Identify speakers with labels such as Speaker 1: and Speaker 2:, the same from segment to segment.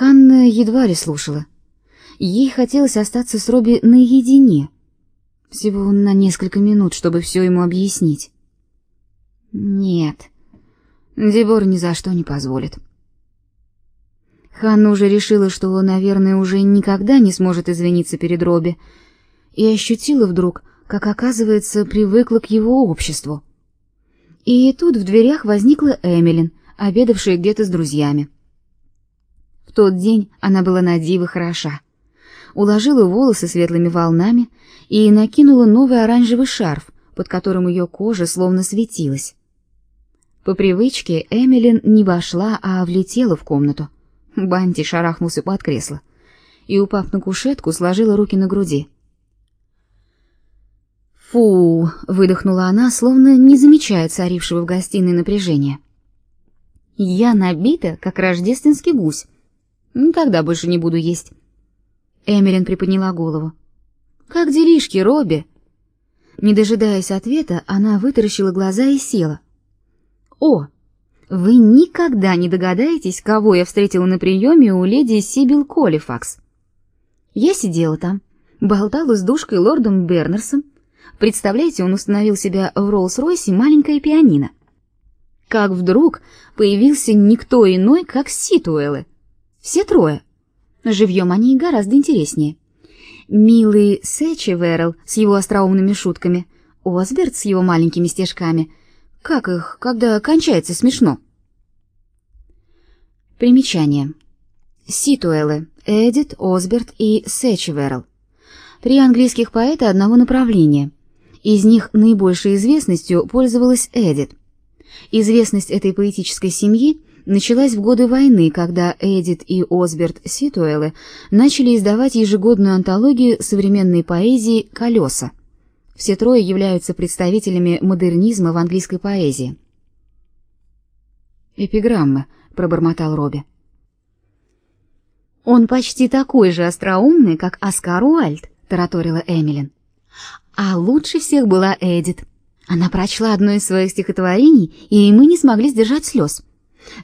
Speaker 1: Ханна едва ли слушала. Ей хотелось остаться с Робби наедине, всего на несколько минут, чтобы все ему объяснить. Нет, Дебор ни за что не позволит. Ханна уже решила, что, наверное, уже никогда не сможет извиниться перед Робби, и ощутила вдруг, как, оказывается, привыкла к его обществу. И тут в дверях возникла Эмилин, обедавшая где-то с друзьями. В тот день она была на диво хороша. Уложила волосы светлыми волнами и накинула новый оранжевый шарф, под которым ее кожа словно светилась. По привычке Эмилин не вошла, а влетела в комнату. Банти шарахнулся под кресло и, упав на кушетку, сложила руки на груди. «Фу!» — выдохнула она, словно не замечая царившего в гостиной напряжения. «Я набита, как рождественский гусь. Никогда больше не буду есть». Эмилин приподняла голову. «Как делишки, Робби?» Не дожидаясь ответа, она вытаращила глаза и села. «О, вы никогда не догадаетесь, кого я встретила на приеме у леди Сибил Колифакс. Я сидела там, болтала с душкой лордом Бернерсом. Представляете, он установил себя в Роллс-Ройсе маленькое пианино. Как вдруг появился никто иной, как Ситуэлы. Все трое. Живьем они гораздо интереснее. Милый Сэчи Верл с его остроумными шутками, Осберт с его маленькими стежками — как их, когда кончается смешно? Примечание. Ситуэлы, Эдит, Осберт и Сечеверл. Три английских поэта одного направления. Из них наибольшей известностью пользовалась Эдит. Известность этой поэтической семьи началась в годы войны, когда Эдит и Осберт Ситуэлы начали издавать ежегодную антологию современной поэзии «Колеса». Все трое являются представителями модернизма в английской поэзии. Эпиграмма, пробормотал Робби. Он почти такой же остроумный, как Оскар Уальд, тараторила Эмилин. А лучше всех была Эдит. Она прочла одно из своих стихотворений, и мы не смогли сдержать слез.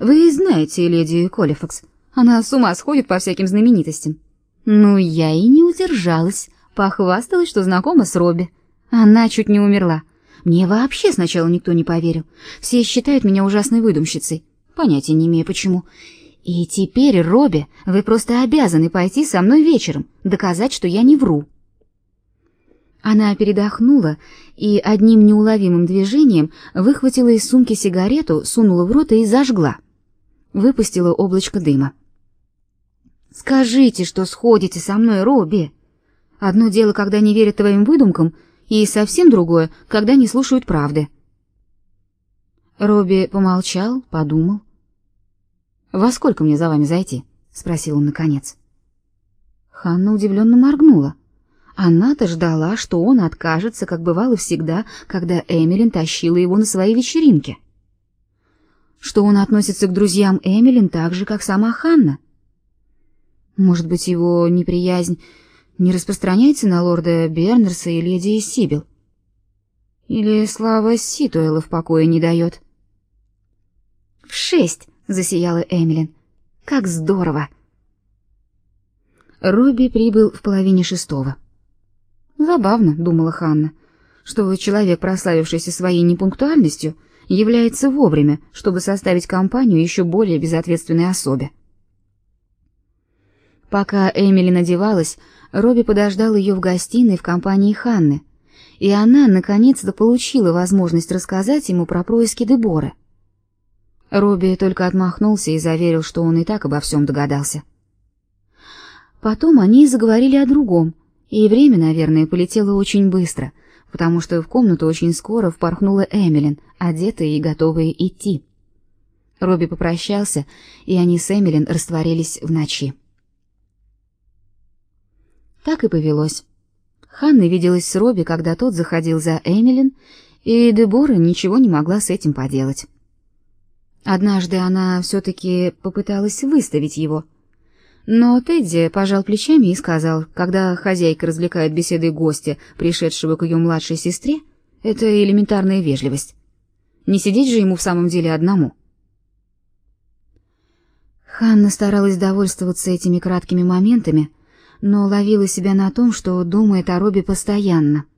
Speaker 1: Вы знаете леди Колифакс, она с ума сходит по всяким знаменитостям. Ну, я и не удержалась, похвасталась, что знакома с Робби. Она чуть не умерла. Мне вообще сначала никто не поверил. Все считают меня ужасной выдумщицей. Понятия не имею почему. И теперь, Робби, вы просто обязаны пойти со мной вечером, доказать, что я не вру. Она передохнула и одним неуловимым движением выхватила из сумки сигарету, сунула в рот и зажгла. Выпустила облачко дыма. Скажите, что сходите со мной, Робби. Одно дело, когда не верят твоим выдумкам, и совсем другое, когда не слушают правды. Робби помолчал, подумал. «Во сколько мне за вами зайти?» — спросил он наконец. Ханна удивленно моргнула. Она-то ждала, что он откажется, как бывало всегда, когда Эмилин тащила его на свои вечеринки. Что он относится к друзьям Эмилин так же, как сама Ханна. Может быть, его неприязнь не распространяется на лорда Бернерса и леди Сибил? Или слава Ситуэла в покое не дает? В шесть засияла Эмилин. Как здорово. Робби прибыл в половине шестого. Забавно, думала Ханна, что человек, прославившийся своей непунктуальностью, является вовремя, чтобы составить компанию еще более безответственной особе. Пока Эмили надевалась, Робби подождал ее в гостиной в компании Ханны, и она наконец-то получила возможность рассказать ему про происки Дебора. Робби только отмахнулся и заверил, что он и так обо всем догадался. Потом они заговорили о другом, и время, наверное, полетело очень быстро, потому что в комнату очень скоро впорхнула Эмилин, одетая и готовая идти. Робби попрощался, и они с Эмилин растворились в ночи. Так и повелось. Ханна виделась с Робби, когда тот заходил за Эмилин, и Дебора ничего не могла с этим поделать. Однажды она все-таки попыталась выставить его. Но Тедди пожал плечами и сказал, когда хозяйка развлекает беседой гостя, пришедшего к ее младшей сестре, это элементарная вежливость. Не сидеть же ему в самом деле одному. Ханна старалась довольствоваться этими краткими моментами, но ловила себя на том, что думает о Робби постоянно —